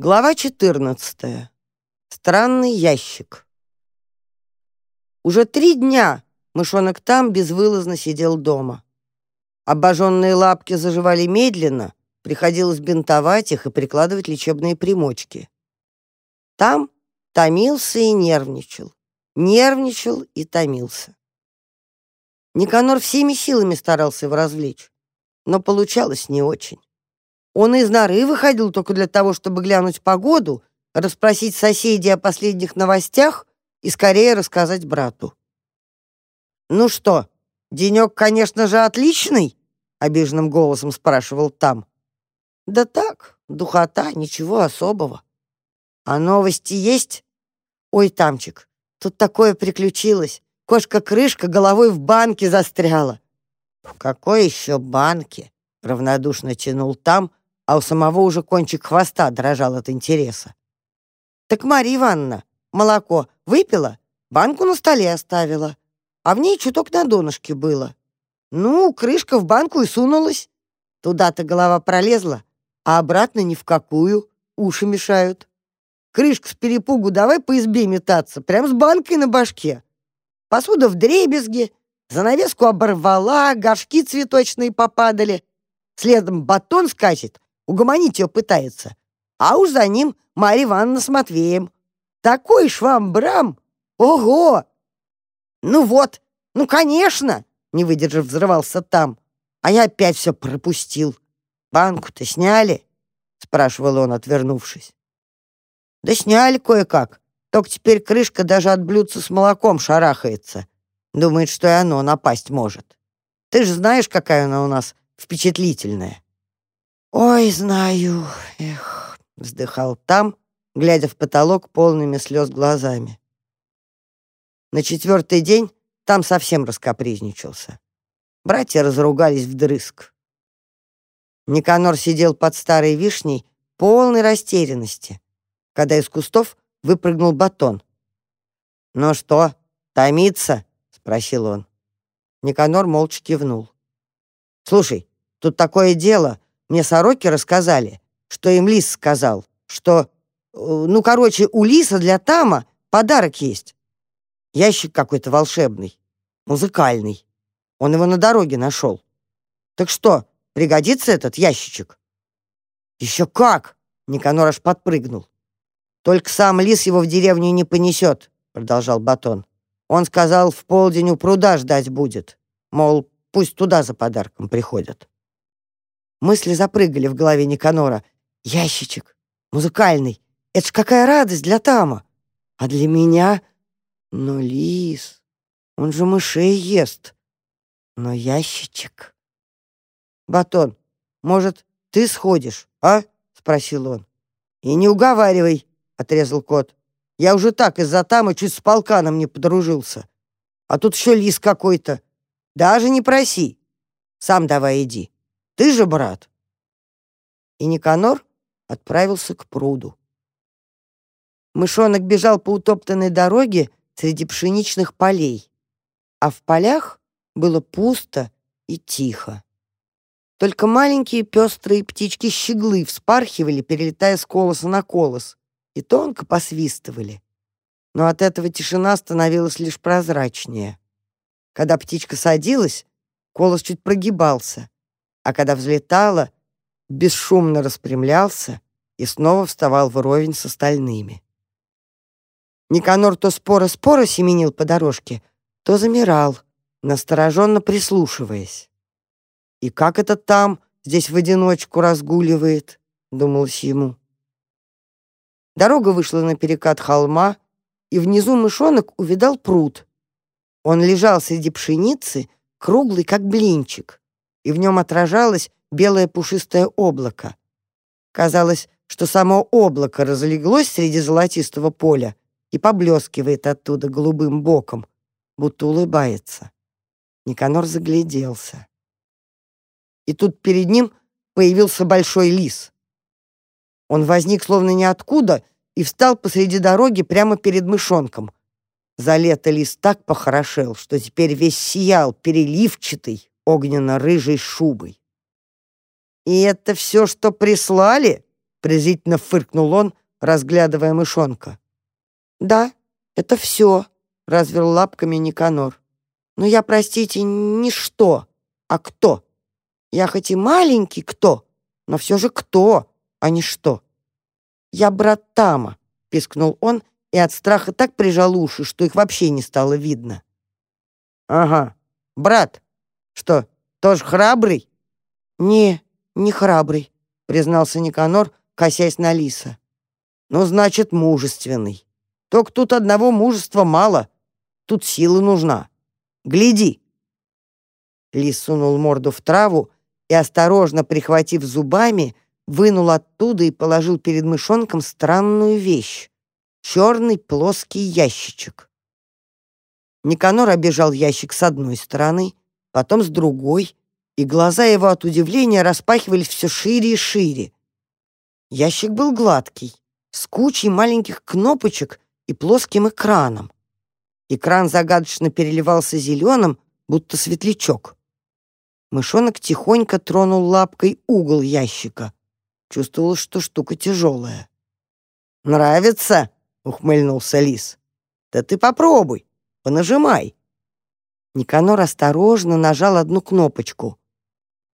Глава 14. Странный ящик. Уже три дня мышонок там безвылазно сидел дома. Обожженные лапки заживали медленно, приходилось бинтовать их и прикладывать лечебные примочки. Там томился и нервничал, нервничал и томился. Никанор всеми силами старался его развлечь, но получалось не очень. Он из норы выходил только для того, чтобы глянуть погоду, расспросить соседей о последних новостях и скорее рассказать брату. «Ну что, денек, конечно же, отличный?» — обиженным голосом спрашивал там. «Да так, духота, ничего особого. А новости есть? Ой, Тамчик, тут такое приключилось. Кошка-крышка головой в банке застряла». «В какой еще банке?» — равнодушно тянул там, а у самого уже кончик хвоста дрожал от интереса. «Так Марья Ивановна, молоко выпила, банку на столе оставила, а в ней чуток на донышке было. Ну, крышка в банку и сунулась. Туда-то голова пролезла, а обратно ни в какую, уши мешают. Крышка с перепугу давай по избе метаться, прям с банкой на башке. Посуда в дребезге, занавеску оборвала, горшки цветочные попадали. Следом батон скачет, угомонить ее пытается. А уж за ним Марья Ивановна с Матвеем. Такой швам-брам! Ого! Ну вот, ну, конечно, не выдержав, взрывался там. А я опять все пропустил. Банку-то сняли? Спрашивал он, отвернувшись. Да сняли кое-как. Только теперь крышка даже от блюдца с молоком шарахается. Думает, что и оно напасть может. Ты же знаешь, какая она у нас впечатлительная. «Ой, знаю, эх», — вздыхал там, глядя в потолок полными слез глазами. На четвертый день там совсем раскопризничался. Братья разругались вдрызг. Никанор сидел под старой вишней, полной растерянности, когда из кустов выпрыгнул батон. «Ну что, томится?» — спросил он. Никанор молча кивнул. «Слушай, тут такое дело. Мне сороки рассказали, что им лис сказал, что... Э, ну, короче, у лиса для Тама подарок есть. Ящик какой-то волшебный, музыкальный. Он его на дороге нашел. Так что, пригодится этот ящичек? Еще как! Никанор аж подпрыгнул. Только сам лис его в деревню не понесет, продолжал Батон. Он сказал, в полдень у пруда ждать будет. Мол, пусть туда за подарком приходят. Мысли запрыгали в голове Никанора. «Ящичек! Музыкальный! Это ж какая радость для Тама! А для меня... Но лис... Он же мышей ест. Но ящичек...» «Батон, может, ты сходишь, а?» — спросил он. «И не уговаривай», — отрезал кот. «Я уже так из-за Тама чуть с полканом не подружился. А тут еще лис какой-то. Даже не проси. Сам давай иди». Ты же брат!» И Никанор отправился к пруду. Мышонок бежал по утоптанной дороге среди пшеничных полей, а в полях было пусто и тихо. Только маленькие пестрые птички-щеглы вспархивали, перелетая с колоса на колос, и тонко посвистывали. Но от этого тишина становилась лишь прозрачнее. Когда птичка садилась, колос чуть прогибался, а когда взлетала, бесшумно распрямлялся и снова вставал вровень с остальными. Никанор то споро-споро семенил по дорожке, то замирал, настороженно прислушиваясь. «И как это там, здесь в одиночку разгуливает?» — думалось ему. Дорога вышла на перекат холма, и внизу мышонок увидал пруд. Он лежал среди пшеницы, круглый, как блинчик и в нем отражалось белое пушистое облако. Казалось, что само облако разлеглось среди золотистого поля и поблескивает оттуда голубым боком, будто улыбается. Никанор загляделся. И тут перед ним появился большой лис. Он возник словно ниоткуда и встал посреди дороги прямо перед мышонком. За лето лис так похорошел, что теперь весь сиял, переливчатый, огненно-рыжей шубой. «И это все, что прислали?» презрительно фыркнул он, разглядывая мышонка. «Да, это все», — развел лапками Никанор. «Но я, простите, не что, а кто. Я хоть и маленький кто, но все же кто, а не что. Я брат Тама», — пискнул он и от страха так прижал уши, что их вообще не стало видно. «Ага, брат, что, тоже храбрый?» «Не, не храбрый», — признался Никанор, косясь на Лиса. «Ну, значит, мужественный. Только тут одного мужества мало. Тут сила нужна. Гляди!» Лис сунул морду в траву и, осторожно прихватив зубами, вынул оттуда и положил перед мышонком странную вещь — черный плоский ящичек. Никанор обежал ящик с одной стороны, потом с другой, и глаза его от удивления распахивались все шире и шире. Ящик был гладкий, с кучей маленьких кнопочек и плоским экраном. Экран загадочно переливался зеленым, будто светлячок. Мышонок тихонько тронул лапкой угол ящика. Чувствовал, что штука тяжелая. «Нравится?» — ухмыльнулся лис. «Да ты попробуй, понажимай». Никанор осторожно нажал одну кнопочку.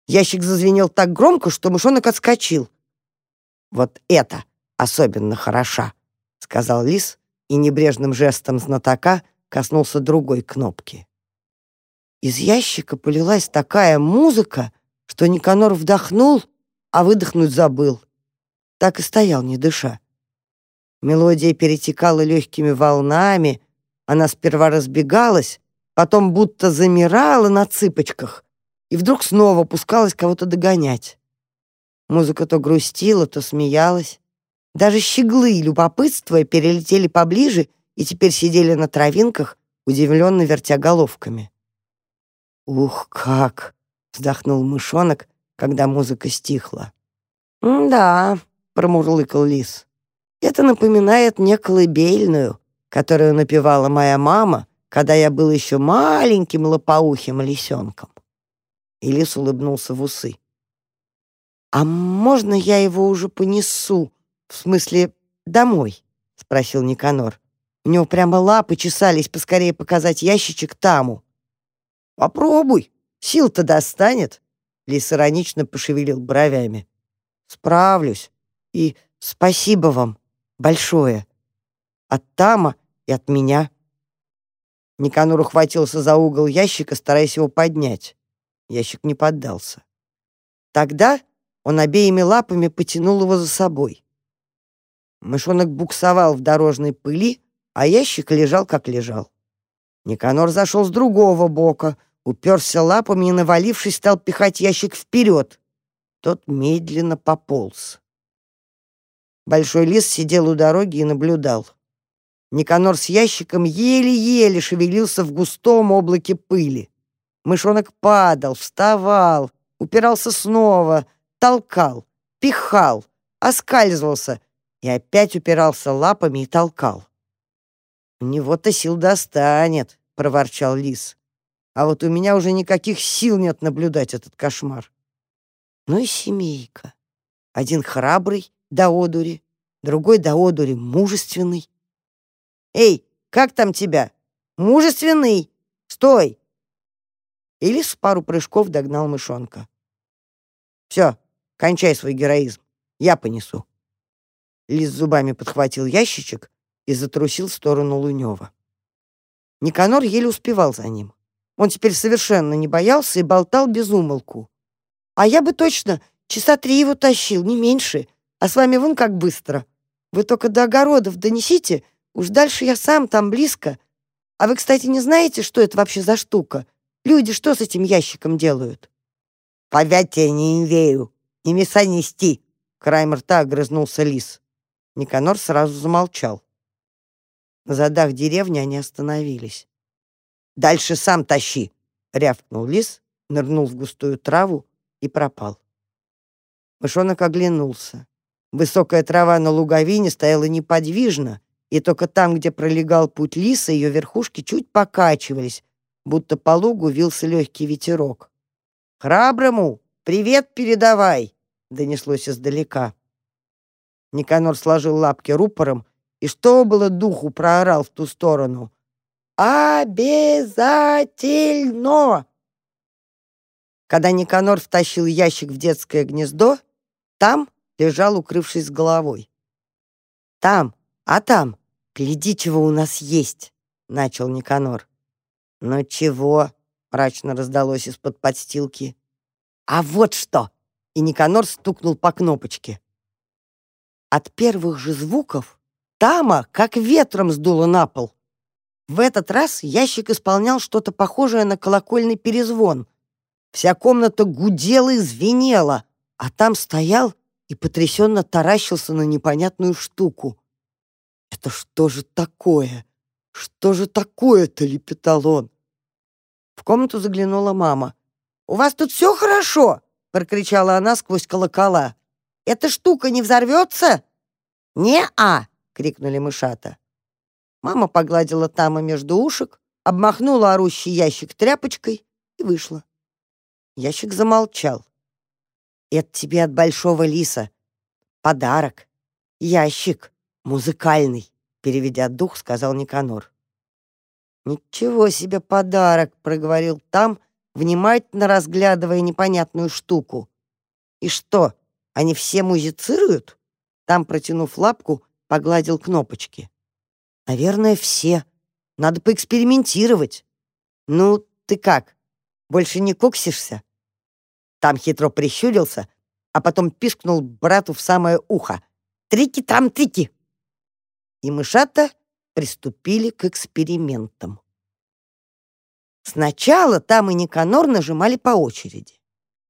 Ящик зазвенел так громко, что мышонок отскочил. «Вот это особенно хороша», — сказал лис и небрежным жестом знатока коснулся другой кнопки. Из ящика полилась такая музыка, что Никанор вдохнул, а выдохнуть забыл. Так и стоял, не дыша. Мелодия перетекала легкими волнами, она сперва разбегалась, потом будто замирала на цыпочках и вдруг снова пускалась кого-то догонять. Музыка то грустила, то смеялась. Даже щеглы, любопытствуя, перелетели поближе и теперь сидели на травинках, удивленно вертя головками. «Ух, как!» — вздохнул мышонок, когда музыка стихла. «Да», — промурлыкал лис, — «это напоминает мне колыбельную, которую напевала моя мама, когда я был еще маленьким лопоухим лисенком». И лис улыбнулся в усы. «А можно я его уже понесу? В смысле, домой?» — спросил Никанор. У него прямо лапы чесались поскорее показать ящичек Таму. «Попробуй, сил-то достанет», — Лис иронично пошевелил бровями. «Справлюсь. И спасибо вам большое. От Тама и от меня». Никанор ухватился за угол ящика, стараясь его поднять. Ящик не поддался. Тогда он обеими лапами потянул его за собой. Мышонок буксовал в дорожной пыли, а ящик лежал, как лежал. Никанор зашел с другого бока, уперся лапами и, навалившись, стал пихать ящик вперед. Тот медленно пополз. Большой лис сидел у дороги и наблюдал. Никанор с ящиком еле-еле шевелился в густом облаке пыли. Мышонок падал, вставал, упирался снова, толкал, пихал, оскальзывался и опять упирался лапами и толкал. «У него-то сил достанет», — проворчал лис. «А вот у меня уже никаких сил нет наблюдать этот кошмар». Ну и семейка. Один храбрый, до одури, другой до одури мужественный. «Эй, как там тебя? Мужественный! Стой!» И лис пару прыжков догнал мышонка. «Все, кончай свой героизм, я понесу». Лис зубами подхватил ящичек и затрусил в сторону Лунева. Никанор еле успевал за ним. Он теперь совершенно не боялся и болтал без умолку. «А я бы точно часа три его тащил, не меньше. А с вами вон как быстро. Вы только до огородов донесите, уж дальше я сам, там близко. А вы, кстати, не знаете, что это вообще за штука? Люди что с этим ящиком делают?» «Повятия не имею, не меса нести!» Краем рта огрызнулся лис. Никанор сразу замолчал. На задах деревни они остановились. «Дальше сам тащи!» — рявкнул лис, нырнул в густую траву и пропал. Мышонок оглянулся. Высокая трава на луговине стояла неподвижно, и только там, где пролегал путь лиса, ее верхушки чуть покачивались, будто по лугу вился легкий ветерок. «Храброму привет передавай!» — донеслось издалека. Никанор сложил лапки рупором и что было духу проорал в ту сторону. «Обязательно!» Когда Никанор втащил ящик в детское гнездо, там лежал, укрывшись головой. «Там, а там, гляди, чего у нас есть!» — начал Никанор. «Ну чего?» — мрачно раздалось из-под подстилки. «А вот что!» — и Никанор стукнул по кнопочке. От первых же звуков Тама как ветром сдуло на пол. В этот раз ящик исполнял что-то похожее на колокольный перезвон. Вся комната гудела и звенела, а там стоял и потрясенно таращился на непонятную штуку. «Это что же такое? Что же такое-то?» — лепетал он. В комнату заглянула мама. «У вас тут все хорошо?» — прокричала она сквозь колокола. «Эта штука не взорвется?» «Не-а!» — крикнули мышата. Мама погладила Тама между ушек, обмахнула орущий ящик тряпочкой и вышла. Ящик замолчал. «Это тебе от большого лиса. Подарок. Ящик. Музыкальный», — переведя дух, сказал Никанор. «Ничего себе подарок!» — проговорил Там, внимательно разглядывая непонятную штуку. «И что, они все музицируют?» Там, протянув лапку, погладил кнопочки. Наверное, все. Надо поэкспериментировать. Ну, ты как? Больше не куксишься? Там хитро прищурился, а потом пискнул брату в самое ухо. Трики там трики. И мышата приступили к экспериментам. Сначала там и Никанор нажимали по очереди.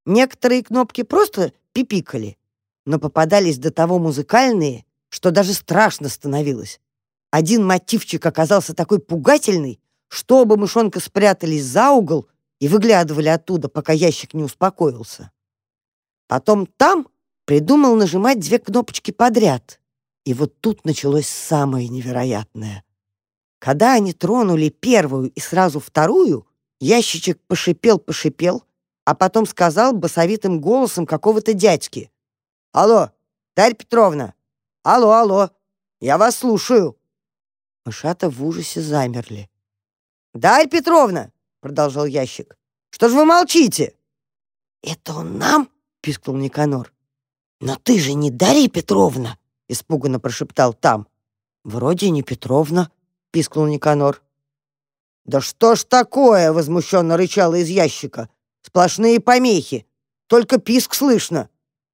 Некоторые кнопки просто пипикали, но попадались до того музыкальные, что даже страшно становилось. Один мотивчик оказался такой пугательный, что оба мышонка спрятались за угол и выглядывали оттуда, пока ящик не успокоился. Потом там придумал нажимать две кнопочки подряд. И вот тут началось самое невероятное. Когда они тронули первую и сразу вторую, ящичек пошипел-пошипел, а потом сказал басовитым голосом какого-то дядьки. «Алло, Дарья Петровна! Алло, алло! Я вас слушаю!» Мышата в ужасе замерли. «Дарья Петровна!» — продолжал ящик. «Что же вы молчите?» «Это он нам?» — пискнул Никанор. «Но ты же не Дарья Петровна!» — испуганно прошептал там. «Вроде не Петровна», — пискнул Никанор. «Да что ж такое?» — возмущенно рычало из ящика. «Сплошные помехи. Только писк слышно.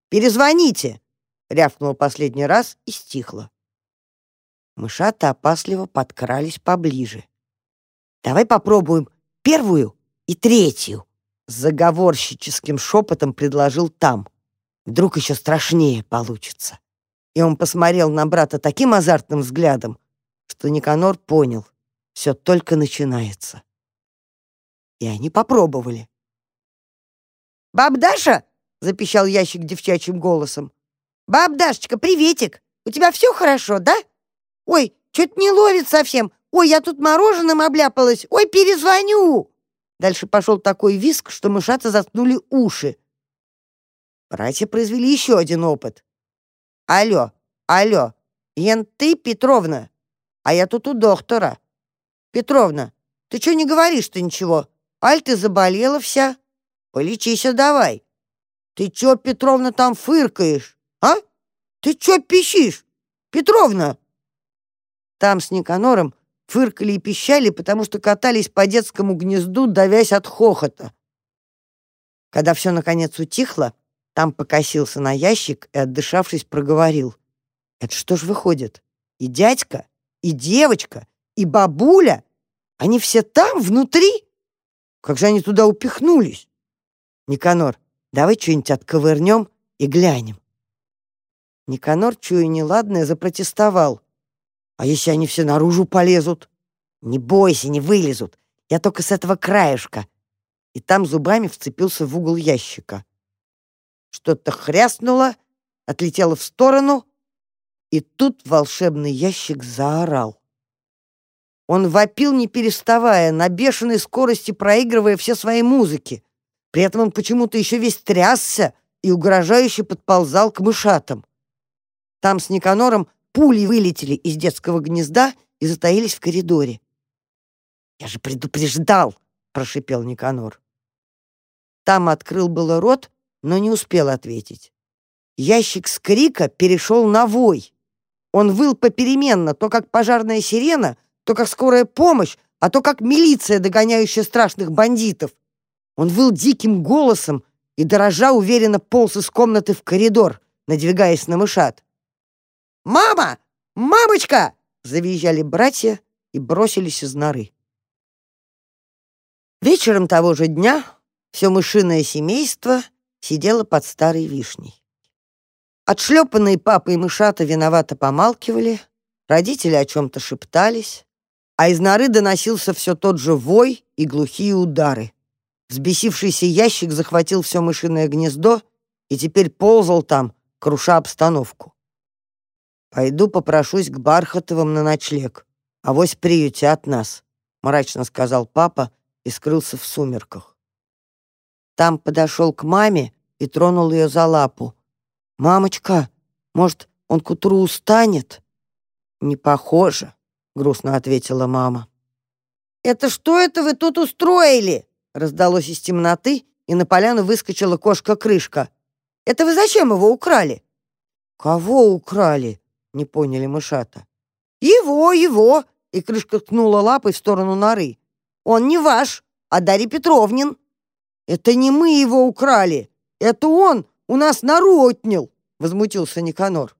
Перезвоните!» — рявкнул последний раз и стихло. Мышата опасливо подкрались поближе. «Давай попробуем первую и третью», — с заговорщическим шепотом предложил там. «Вдруг еще страшнее получится». И он посмотрел на брата таким азартным взглядом, что Никанор понял, все только начинается. И они попробовали. «Баб Даша!» — запищал ящик девчачьим голосом. «Баб Дашечка, приветик! У тебя все хорошо, да?» Ой, что-то не ловит совсем. Ой, я тут мороженым обляпалась. Ой, перезвоню!» Дальше пошел такой виск, что мышата заткнули уши. Братья произвели еще один опыт. «Алло, алло, Ен ты, Петровна? А я тут у доктора. Петровна, ты что не говоришь-то ничего? Аль, ты заболела вся? Полечись давай. Ты чё, Петровна, там фыркаешь, а? Ты чё пищишь? Петровна!» Там с Никанором фыркали и пищали, потому что катались по детскому гнезду, давясь от хохота. Когда все наконец утихло, там покосился на ящик и, отдышавшись, проговорил. «Это что ж выходит? И дядька, и девочка, и бабуля? Они все там, внутри? Как же они туда упихнулись? Никанор, давай что-нибудь отковырнем и глянем». Никанор, чуя неладное, запротестовал. А если они все наружу полезут? Не бойся, не вылезут. Я только с этого краешка. И там зубами вцепился в угол ящика. Что-то хряснуло, отлетело в сторону, и тут волшебный ящик заорал. Он вопил, не переставая, на бешеной скорости проигрывая все свои музыки. При этом он почему-то еще весь трясся и угрожающе подползал к мышатам. Там с Никанором пули вылетели из детского гнезда и затаились в коридоре. «Я же предупреждал!» — прошипел Никанор. Там открыл было рот, но не успел ответить. Ящик с крика перешел на вой. Он выл попеременно, то как пожарная сирена, то как скорая помощь, а то как милиция, догоняющая страшных бандитов. Он выл диким голосом и, дорожа, уверенно полз из комнаты в коридор, надвигаясь на мышат. «Мама! Мамочка!» — завизжали братья и бросились из норы. Вечером того же дня все мышиное семейство сидело под старой вишней. Отшлепанные папа и мышата виновато помалкивали, родители о чем-то шептались, а из норы доносился все тот же вой и глухие удары. Взбесившийся ящик захватил все мышиное гнездо и теперь ползал там, круша обстановку. «Пойду попрошусь к Бархатовым на ночлег. Авось приютят нас», — мрачно сказал папа и скрылся в сумерках. Там подошел к маме и тронул ее за лапу. «Мамочка, может, он к утру устанет?» «Не похоже», — грустно ответила мама. «Это что это вы тут устроили?» Раздалось из темноты, и на поляну выскочила кошка-крышка. «Это вы зачем его украли?» «Кого украли?» — не поняли мышата. «Его, его!» — и крышка ткнула лапой в сторону норы. «Он не ваш, а Дарья Петровнин». «Это не мы его украли, это он у нас нору отнял!» — возмутился Никанор.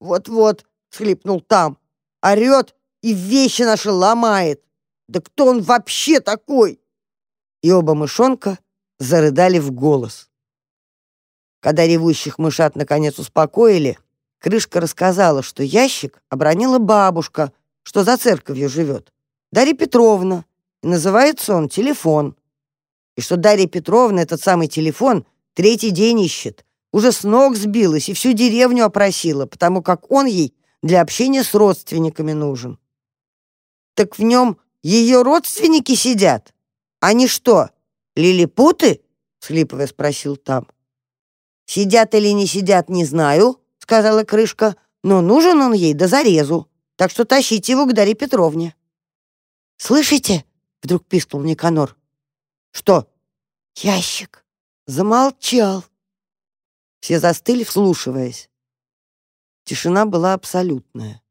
«Вот-вот», — схлипнул там, — орет и вещи наши ломает. Да кто он вообще такой? И оба мышонка зарыдали в голос. Когда ревущих мышат наконец успокоили, Крышка рассказала, что ящик обронила бабушка, что за церковью живет, Дарья Петровна, и называется он «Телефон». И что Дарья Петровна этот самый телефон третий день ищет, уже с ног сбилась и всю деревню опросила, потому как он ей для общения с родственниками нужен. Так в нем ее родственники сидят? Они что, лилипуты? Слиповая спросил там. Сидят или не сидят, не знаю, сказала крышка, но нужен он ей до зарезу, так что тащите его к Дарье Петровне. Слышите? Вдруг пискнул Никанор. Что? Ящик. Замолчал. Все застыли, вслушиваясь. Тишина была абсолютная.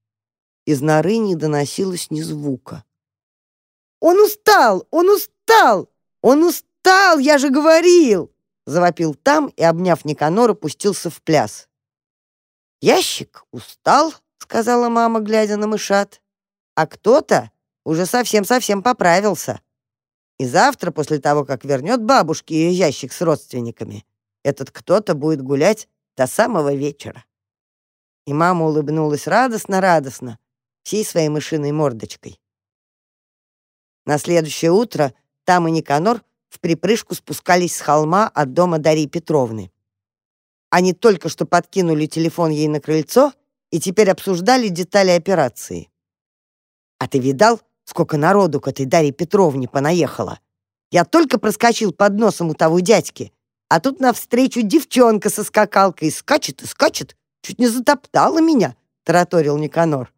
Из норы не доносилось ни звука. «Он устал! Он устал! Он устал! Я же говорил!» Завопил там и, обняв Никанора, пустился в пляс. «Ящик устал», — сказала мама, глядя на мышат. «А кто-то уже совсем-совсем поправился. И завтра, после того, как вернет бабушке ее ящик с родственниками, этот кто-то будет гулять до самого вечера». И мама улыбнулась радостно-радостно, всей своей мышиной мордочкой. На следующее утро там и Никанор в припрыжку спускались с холма от дома Дарьи Петровны. Они только что подкинули телефон ей на крыльцо и теперь обсуждали детали операции. «А ты видал, сколько народу к этой Дарье Петровне понаехало? Я только проскочил под носом у того дядьки, а тут навстречу девчонка со скакалкой скачет и скачет, чуть не затоптала меня», — тараторил Никанор.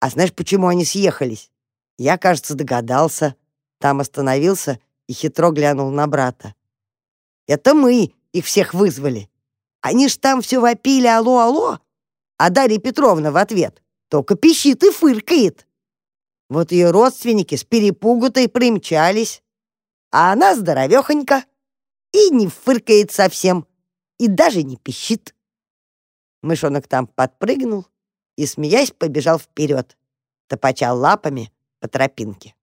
А знаешь, почему они съехались? Я, кажется, догадался. Там остановился и хитро глянул на брата. Это мы их всех вызвали. Они ж там все вопили «Алло, алло!» А Дарья Петровна в ответ только пищит и фыркает. Вот ее родственники с перепугу-то и примчались. А она здоровехонька и не фыркает совсем, и даже не пищит. Мышонок там подпрыгнул и, смеясь, побежал вперед, топача лапами по тропинке.